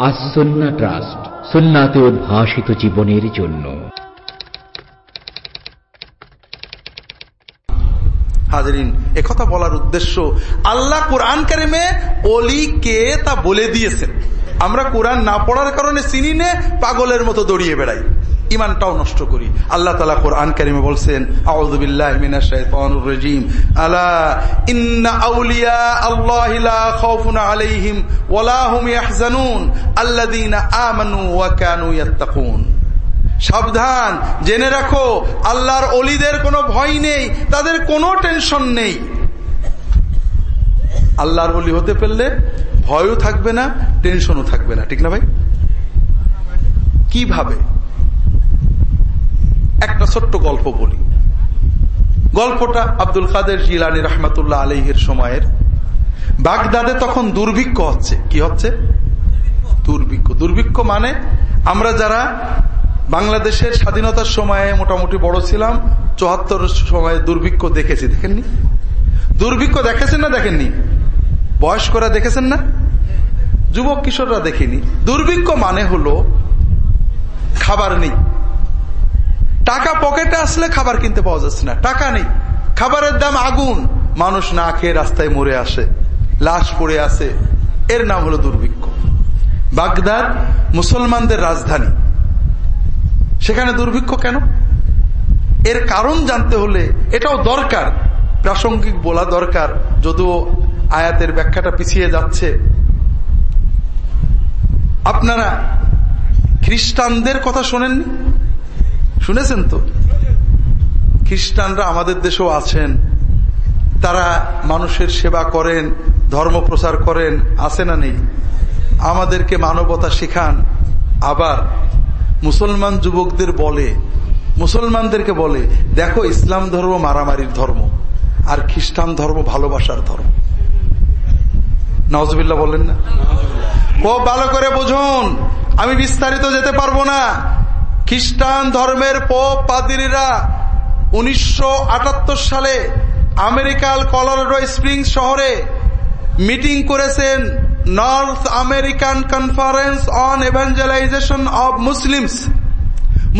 আসন্না trust, সুন্নাতে উদ্ভাসিত জীবনের জন্য। হাজরিন একথা বলার উদ্দেশ্য, আল্লাহ কোরআন কারিমে অলি কে তা বলে দিয়েছেন। আমরা কোরআন না পড়ার কারণে চিনি নে, পাগলের মতো দড়িয়ে বেড়াই। ইমানটাও নষ্ট করি। আল্লাহ তালা কোরআন কারিমে বলছেন ইন্না আউলিয়া আলাইহিম ওয়া সাবধান, জেনে রাখো, আল্লাহর অলিদের কোনো ভয় নেই, তাদের কোনো টেনশন নেই। আল্লাহর অলি হতে পারলে ভয়ও থাকবে না, টেনশনও থাকবে না। ঠিক না ভাই? কীভাবে? একটা ছোট্ট গল্প বলি। গল্পটা আব্দুল কাদের জিলানি রহমাতুল্লাহ আলহের সময়ের। বাগদাদে তখন দুর্ভিক্ষ হচ্ছে। কি হচ্ছে? দুর্ভিক্ষ। দুর্ভিক্ষ মানে আমরা যারা বাংলাদেশের স্বাধীনতার সময়ে মোটামুটি বড় ছিলাম, চুয়াত্তর সময়ে দুর্ভিক্ষ দেখেছি। দেখেননি? দুর্ভিক্ষ দেখেছেন না দেখেননি? বয়স্করা দেখেছেন না? যুবক কিশোররা দেখেনি। দুর্ভিক্ষ মানে হলো খাবার নেই। টাকা পকেটে আসলে খাবার কিনতে পাওয়া যাচ্ছে না। টাকা নেই। খাবারের দাম আগুন। মানুষ না খেয়ে রাস্তায় মরে আসে। লাশ পড়ে আসে এর নাম হলো দুর্ভিক্ষ। বাগদাদ মুসলমানদের রাজধানী। সেখানে দুর্ভিক্ষ কেন? এর কারণ জানতে হলে এটাও দরকার। প্রাসঙ্গিক বলা দরকার। যদিও আয়াতের ব্যাখ্যাটা পিছিয়ে যাচ্ছে। আপনারা খ্রিস্টানদের কথা শোনেননি? শুনেছেন তো? খ্রিস্টানরা আমাদের দেশেও আছেন। তারা মানুষের সেবা করেন ধর্ম প্রচার করেন আছে না নেই? আমাদেরকে মানবতা শিখান। আবার মুসলমান যুবকদের বলে মুসলমানদেরকে বলে দেখো ইসলাম ধর্ম মারামারির ধর্ম আর খ্রিস্টান ধর্ম ভালোবাসার ধর্ম। নজবিল্লা বলেন না? খুব ভালো করে বুঝুন। আমি বিস্তারিত যেতে পারব না। খ্রিস্টান ধর্মের পোপ পাদিরা উনিশশো সালে আমেরিকার কলোরাডো স্প্রিংস শহরে মিটিং করেছেন north American conference on evangelization of Muslims.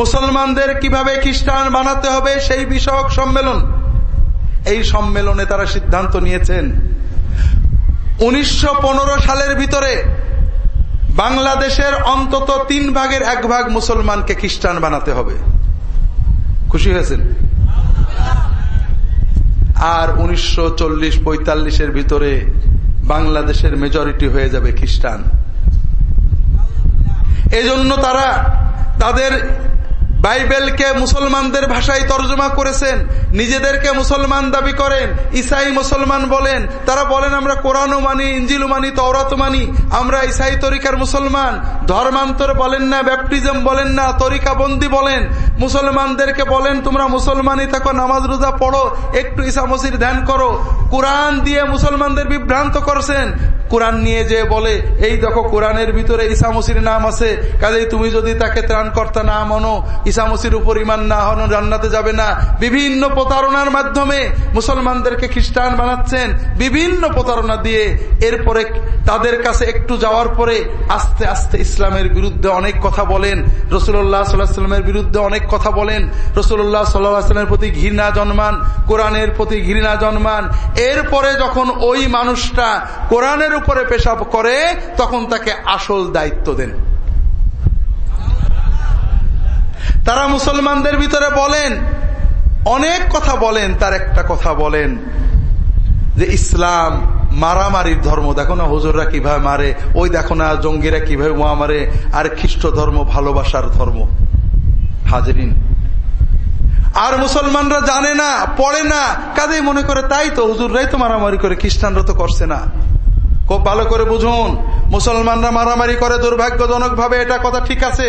মুসলমানদের কীভাবে খ্রিস্টান বানাতে হবে সেই বিষয়ক সম্মেলন। এই সম্মেলনে তারা সিদ্ধান্ত নিয়েছেন। উনিশশো পনেরো সালের ভিতরে বাংলাদেশের অন্তত তিন ভাগের এক ভাগ মুসলমানকে খ্রিস্টান বানাতে হবে। খুশি হয়েছেন? আর উনিশশো চল্লিশ পঁয়তাল্লিশের ভিতরে বাংলাদেশের মেজরিটি হয়ে যাবে খ্রিস্টান। এজন্য তারা তাদের বাইবেলকে মুসলমানদের ভাষায় তর্জমা করেছেন, নিজেদেরকে মুসলমান দাবি করেন, ইসাই মুসলমান বলেন, তারা বলেন, আমরা কোরআনও মানি ইঞ্জিলও মানি তওরাত মানি, আমরা ইসাই তরিকার মুসলমান। ধর্মান্তর বলেন না, ব্যাপটিজম বলেন না তরিকা বন্দি বলেন। মুসলমানদেরকে বলেন, তোমরা মুসলমানই থাকো, নামাজ, রোজা পড়ো, একটু ইসা মসির ধ্যান করো। কোরআন দিয়ে মুসলমানদের বিভ্রান্ত করছেন কোরআন নিয়ে যে বলে, এই দেখো কোরআনের ভিতরে ইসা মসির নাম আছে। কাজেই তুমি যদি তাকে ত্রাণকর্তা না মনো মানো ইসামসির উপর ইমান না হন জান্নাতে যাবে না। বিভিন্ন প্রতারণার মাধ্যমে মুসলমানদেরকে খ্রিস্টান বানাচ্ছেন বিভিন্ন প্রতারণা দিয়ে। এরপরে তাদের কাছে একটু যাওয়ার পরে আস্তে আস্তে ইসলামের বিরুদ্ধে অনেক কথা বলেন। রসুল্লাহ সাল্লাহামের বিরুদ্ধে অনেক কথা বলেন। রসুল্লাহ সাল্লাহামের প্রতি ঘৃণা জন্মান, কোরআনের প্রতি ঘৃণা জন্মান। এরপরে যখন ওই মানুষটা কোরআনের উপরে পেশাব করে, তখন তাকে আসল দায়িত্ব দেন। তারা মুসলমানদের ভিতরে বলেন, অনেক কথা বলেন, তার একটা কথা বলেন, যে ইসলাম মারামারির ধর্ম। দেখো না হুজুররা কীভাবে মারে, ওই দেখো না জঙ্গিরা কীভাবে মোয়া মারে, আর খ্রিস্ট ধর্ম ভালোবাসার ধর্ম। হাজরিন, আর মুসলমানরা জানে না, পড়ে না, কাজেই মনে করে তাই তো হুজুররাই তো মারামারি করে, খ্রিস্টানরা তো করছে না। খুব ভালো করে বুঝুন, মুসলমানরা মারামারি করে দুর্ভাগ্যজনক ভাবে এটা কথা ঠিক আছে।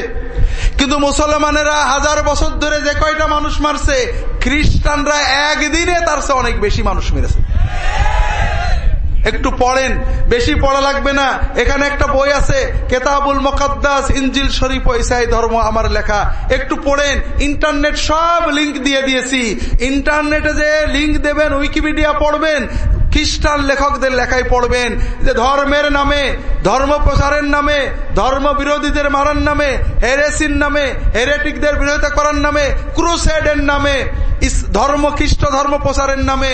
কিন্তু মুসলমানেরা হাজার বছর ধরে যে কয়টা মানুষ মারছে, খ্রিস্টানরা একদিনে তার চেয়ে অনেক বেশি মানুষ মেরেছে। একটু পড়েন, বেশি পড়া লাগবে না। এখানে একটা বই আছে, কেতাবুল মকাদ্দাস ইঞ্জিল শরীফ ইসাই ধর্ম আমার লেখা। একটু পড়েন, ইন্টারনেট সব লিঙ্ক দিয়ে দিয়েছি। ইন্টারনেটে যে লিঙ্ক দেবেন, উইকিপিডিয়া পড়বেন খ্রিস্টান লেখকদের লেখায় পড়বেন যে ধর্মের নামে ধর্ম প্রচারের নামে ধর্ম বিরোধীদের মারার নামে, হেরেসির নামে, হেরেটিকদের বিরোধিতা করার নামে, ক্রুসেডের নামে ধর্ম খ্রিস্ট ধর্ম প্রচারের নামে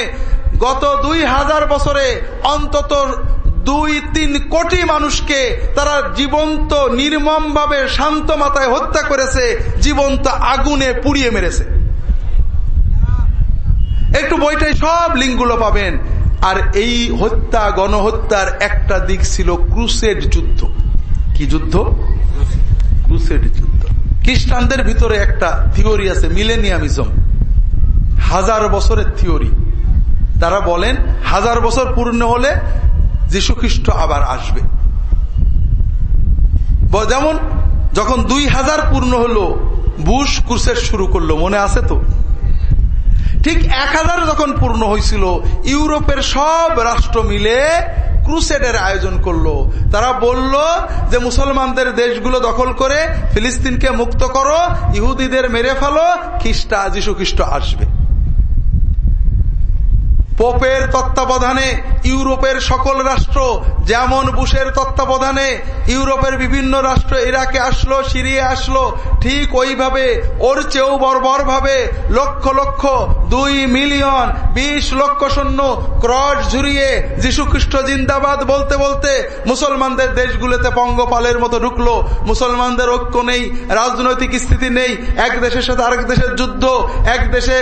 গত দুই হাজার বছরে অন্তত দুই তিন কোটি মানুষকে তারা জীবন্ত নির্মম ভাবে শান্ত মাথায় হত্যা করেছে, জীবন্ত আগুনে পুড়িয়ে মেরেছে। একটু বইটাই সব লিঙ্কগুলো পাবেন। আর এই হত্যা, গণহত্যার একটা দিক ছিল ক্রুসেড যুদ্ধ। কি যুদ্ধ? ক্রুসেড যুদ্ধ। খ্রিস্টানদের ভিতরে একটা থিওরি আছে, মিলেনিয়ামিজম। হাজার বছরের থিওরি। তারা বলেন, হাজার বছর পূর্ণ হলে যীশু খ্রিস্ট আবার আসবে। যেমন, যখন দুই হাজার পূর্ণ হলো, বুশ ক্রুসেড শুরু করল, মনে আছে তো? ঠিক এক হাজার যখন পূর্ণ হয়েছিল, ইউরোপের সব রাষ্ট্র মিলে ক্রুসেডের আয়োজন করল। তারা বলল যে, মুসলমানদের দেশগুলো দখল করে ফিলিস্তিনকে মুক্ত করো, ইহুদিদের মেরে ফেলো, খ্রিস্টা যীশু খ্রিস্ট আসবে। পোপের তত্ত্বাবধানে ইউরোপের সকল রাষ্ট্র, যেমন বুশের তত্ত্বাবধানে ইউরোপের বিভিন্ন রাষ্ট্র ইরাকে আসলো সিরিয়ে আসলো, ঠিক ওইভাবে, ওর চেয়েও বর্বর ভাবে লক্ষ লক্ষ, দুই মিলিয়ন, বিশ লক্ষ সৈন্য ক্রস ঝুরিয়ে যীশু খ্রিস্ট জিন্দাবাদ বলতে বলতে মুসলমানদের দেশগুলোতে পঙ্গপালের মতো ঢুকলো। মুসলমানদের ঐক্য নেই, রাজনৈতিক স্থিতি নেই, এক দেশের সাথে আরেক দেশের যুদ্ধ, এক দেশে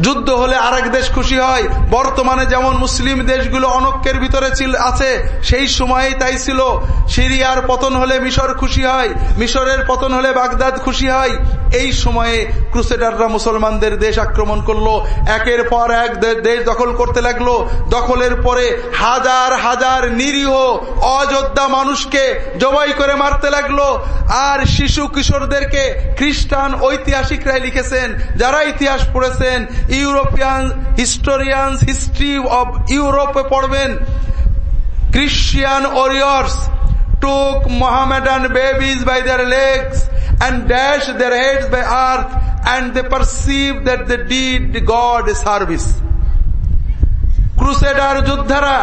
যুদ্ধ হলে আরেক দেশ খুশি হয়। বর্তমানে যেমন মুসলিম দেশগুলো অনক্যের ভিতরে আছে, সেই সময়েই তাই ছিল। সিরিয়ার পতন হলে মিশর খুশি হয়, মিশরের পতন হলে বাগদাদ খুশি হয়। এই সময়ে ক্রুসেডাররা মুসলমানদের দেশ আক্রমণ করল। একের পর এক দেশ দখল করতে লাগল। দখলের পরে হাজার হাজার নিরীহ, অযোধ্যা মানুষকে জবাই করে মারতে লাগল। আর শিশু কিশোরদেরকে খ্রিস্টান ঐতিহাসিকরাই লিখেছেন, যারা ইতিহাস পড়েছেন ইউরোপিয়ান হিস্টোরিয়ান হিস্ট্রি অফ ইউরোপে পড়বেন। Christian warriors took Mohammedan babies by their legs and dash their heads by earth and they perceive that they did God service crusader যোদ্ধারা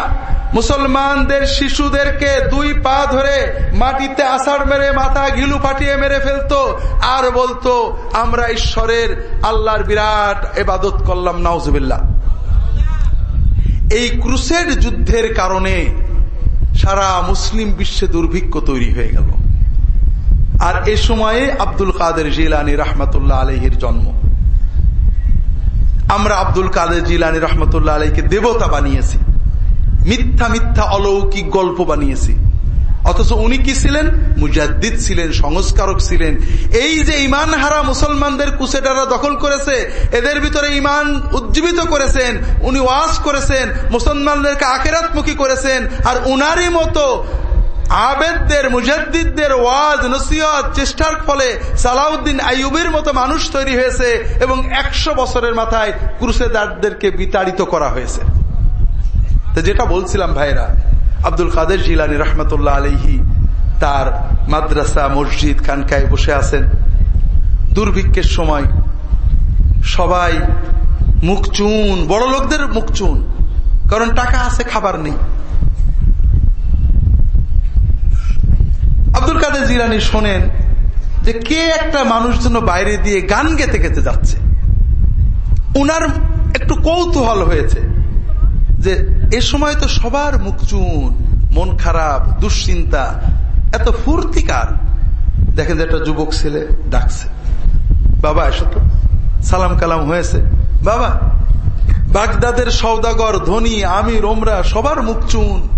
মুসলমানদের শিশুদেরকে দুই পা ধরে মাটিতে আষাঢ় মেরে মাথা ঘিলু ফাটিয়ে মেরে ফেলতো। আর বলতো, আমরা ঈশ্বরের আল্লাহর বিরাট এবাদত করলাম নাউজুবিল্লা এই ক্রুসেড যুদ্ধের কারণে সারা মুসলিম বিশ্বে দুর্ভিক্ষ তৈরি হয়ে গেল। আর এ সময়ে আব্দুল কাদের জিলানি রহমতুল্লাহ আলহির জন্ম। আমরা আব্দুল কাদের জিলানি রহমতুল্লাহ আলহীকে দেবতা বানিয়েছি। মিথ্যা মিথ্যা অলৌকিক গল্প বানিয়েছি। অথচ উনি কি ছিলেন? মুজাদ্দিদ ছিলেন, সংস্কারক ছিলেন। এই যে ইমান হারা মুসলমানদের কুসেটারা দখল করেছে, এদের ভিতরে ইমান উজ্জীবিত করেছেন, উনি ওয়াজ করেছেন, মুসলমানদেরকে আকেরাতমুখী করেছেন, আর উনারই মতো আবেদদের, মুজাদ্দিদদের ওয়াজ নসিয়ত চেষ্টার ফলে সালাউদ্দিন আইয়ুবের মতো মানুষ তৈরি হয়েছে এবং একশো বছরের মাথায় ক্রুসেদারদেরকে বিতাড়িত করা হয়েছে। যেটা বলছিলাম ভাইরা, আব্দুল কাদের জিলানি রহমতুল্লাহ আলহি তার মাদ্রাসা, মসজিদ কানকায় বসে আছেন। দুর্ভিক্ষের সময় সবাই মুখ চুন, বড় লোকদের মুখ চুন, কারণ টাকা আছে, খাবার নেই। আব্দুল কাদের জিলানি শোনেন যে কে একটা মানুষ যেন বাইরে দিয়ে গান গেতে গেতে যাচ্ছে। উনার একটু কৌতূহল হয়েছে। যে এ সময় তো সবার মুখ চুন, মন খারাপ, দুশ্চিন্তা, এত ফুর্তিকার দেখেন যে একটা যুবক ছেলে ডাকছে। বাবা, এসো তো। সালাম কালাম হয়েছে। বাবা, বাগদাদের সৌদাগর ধনী আমি রোমরা সবার মুখ চুন।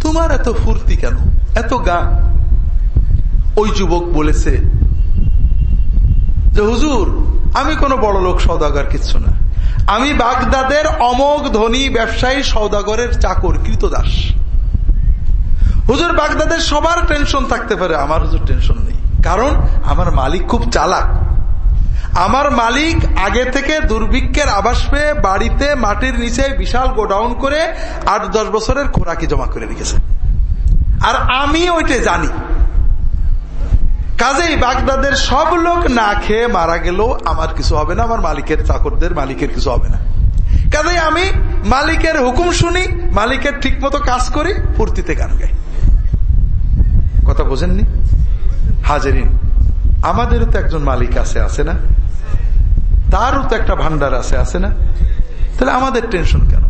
তোমার এত ফুর্তি কেন? এত গান ওই যুবক বলেছে যে, হুজুর, আমি কোনো বড় লোক সৌদাগর কিচ্ছু না। আমি বাগদাদের অমোঘ ধনী ব্যবসায়ী সৌদাগরের চাকর, কৃতদাস। হুজুর, বাগদাদের সবার টেনশন থাকতে পারে, আমার হুজুর টেনশন নেই। কারণ, আমার মালিক খুব চালাক। আমার মালিক আগে থেকে দুর্ভিক্ষের আবাস পেয়ে বাড়িতে মাটির নিচে বিশাল গোডাউন করে আট দশ বছরের খোরাকি জমা করে রেখেছে। আর আমি ওইটা জানি। কাজেই বাগদাদের সব লোক না খেয়ে মারা গেল। আমার কিছু হবে না, আমার মালিকের চাকরদের মালিকের কিছু হবে না। কাজে আমি মালিকের হুকুম শুনি, মালিকের ঠিক মতো কাজ করি ফুর্তিতে গান গাই। কথা বোঝেননি? হাজারিন, আমাদেরও তো একজন মালিক আছে আছে না? তারও তো একটা ভান্ডার আছে আছে না? তাহলে আমাদের টেনশন কেন?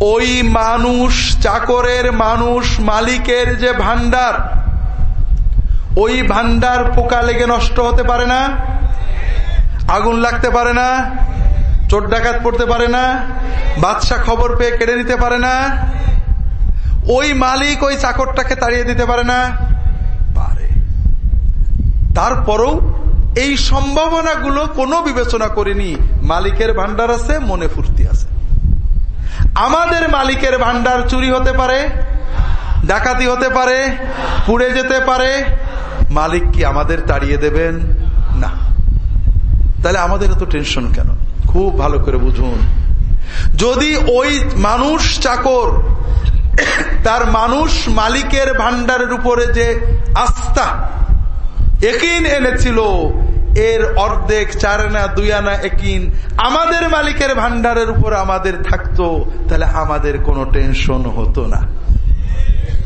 ওই মানুষ, চাকরের মানুষ, মালিকের যে ভান্ডার ওই ভান্ডার পোকা লেগে নষ্ট হতে পারে না, আগুন লাগতে পারে না, চোর ডাকাত পড়তে পারে না বাদশা খবর পেয়ে কেড়ে নিতে পারে না, ওই মালিক ওই চাকরটাকে তাড়িয়ে দিতে পারে না, পারে। তারপরও এই সম্ভাবনাগুলো কোনো বিবেচনা করিনি। মালিকের ভান্ডার আছে, মনে ফুর্তি আছে। আমাদের মালিকের ভান্ডার চুরি হতে পারে, ডাকাতি হতে পারে, পুড়ে যেতে পারে মালিক কি আমাদের তাড়িয়ে দেবেন? না। তাহলে আমাদের এত টেনশন কেন? খুব ভালো করে বুঝুন। যদি ওই মানুষ চাকর, তার মানুষ মালিকের ভান্ডারের উপরে যে আস্থা, একিন এনেছিল, এর অর্ধেক চার আনা, দুই আনা একিন আমাদের মালিকের ভান্ডারের উপর আমাদের থাকতো, তাহলে আমাদের কোনো টেনশন হতো না।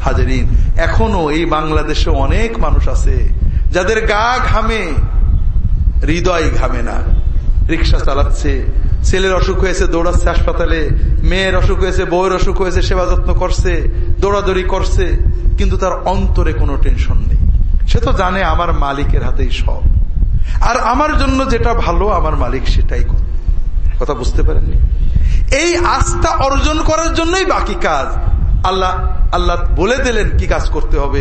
হাজারিন এখনও এই বাংলাদেশে অনেক মানুষ আছে, যাদের গা ঘামে, হৃদয় ঘামে না। রিক্সা চালাচ্ছে, ছেলের অসুখ হয়েছে, দৌড়াচ্ছে হাসপাতালে, মেয়ের অসুখ হয়েছে, বউয়ের অসুখ হয়েছে, সেবা যত্ন করছে, দৌড়াদৌড়ি করছে, কিন্তু তার অন্তরে কোনো টেনশন নেই। সে তো জানে আমার মালিকের হাতেই সব। আর আমার জন্য যেটা ভালো, আমার মালিক সেটাই করে। কথা বুঝতে পারেননি? এই আস্থা অর্জন করার জন্যই বাকি কাজ। আল্লাহ আল্লাহ বলে দিলেন কি কাজ করতে হবে।